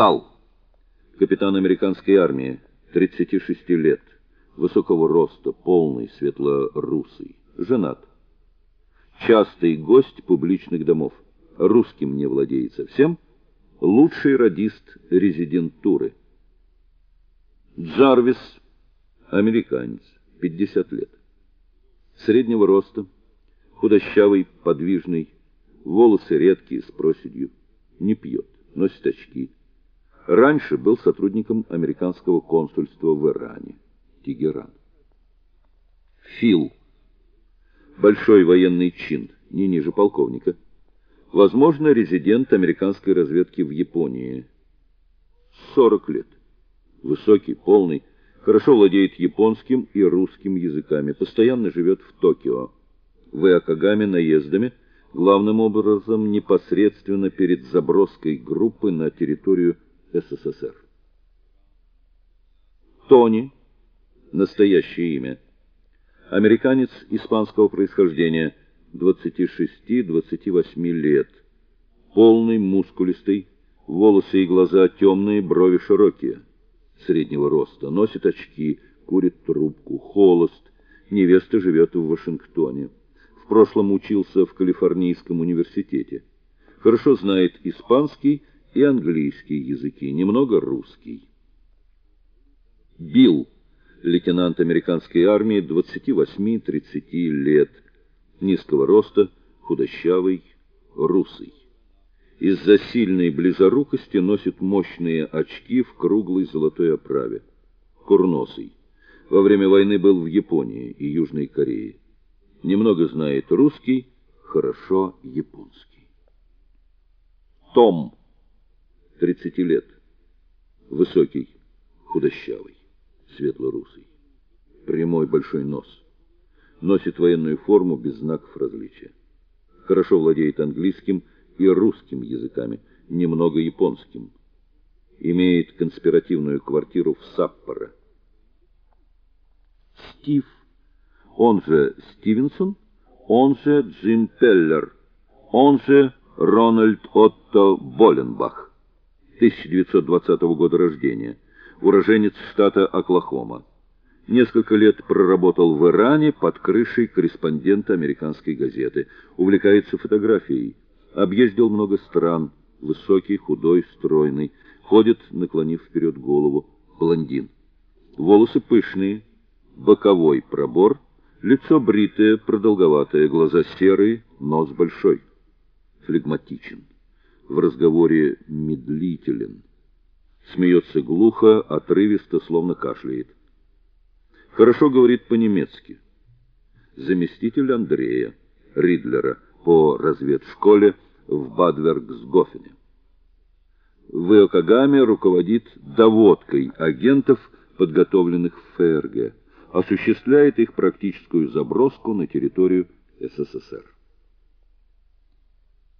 Вассал. Капитан американской армии, 36 лет, высокого роста, полный, светло-русый, женат. Частый гость публичных домов. Русским не владеет совсем. Лучший радист резидентуры. Джарвис, американец, 50 лет. Среднего роста, худощавый, подвижный, волосы редкие, с проседью, не пьет, носит очки. Раньше был сотрудником американского консульства в Иране, Тегеран. Фил. Большой военный чин, не ниже полковника. Возможно, резидент американской разведки в Японии. 40 лет. Высокий, полный, хорошо владеет японским и русским языками, постоянно живет в Токио. В Иокогаме наездами, главным образом непосредственно перед заброской группы на территорию СССР. Тони, настоящее имя, американец испанского происхождения, 26-28 лет, полный, мускулистый, волосы и глаза темные, брови широкие, среднего роста, носит очки, курит трубку, холост, невеста живет в Вашингтоне. В прошлом учился в Калифорнийском университете. Хорошо знает испанский и английский языки, немного русский. Билл, лейтенант американской армии, 28-30 лет, низкого роста, худощавый, русый. Из-за сильной близорукости носит мощные очки в круглой золотой оправе. Курносый. Во время войны был в Японии и Южной Корее. Немного знает русский, хорошо японский. Том 30 лет. Высокий, худощавый, светло-русый. Прямой большой нос. Носит военную форму без знаков различия. Хорошо владеет английским и русским языками, немного японским. Имеет конспиративную квартиру в Саппоро. Стив, он же Стивенсон, он же Джим Пеллер, он же Рональд Отто Боленбах. 1920 года рождения, уроженец штата Оклахома. Несколько лет проработал в Иране под крышей корреспондента американской газеты. Увлекается фотографией. Объездил много стран. Высокий, худой, стройный. Ходит, наклонив вперед голову. Блондин. Волосы пышные. Боковой пробор. Лицо бритое, продолговатое. Глаза серые, нос большой. Флегматичен в разговоре медлителен. Смеется глухо, отрывисто, словно кашляет. Хорошо говорит по-немецки. Заместитель Андрея Ридлера по разведшколе в Бадвергсгофене. В Иокогаме руководит доводкой агентов, подготовленных в ФРГ, осуществляет их практическую заброску на территорию СССР.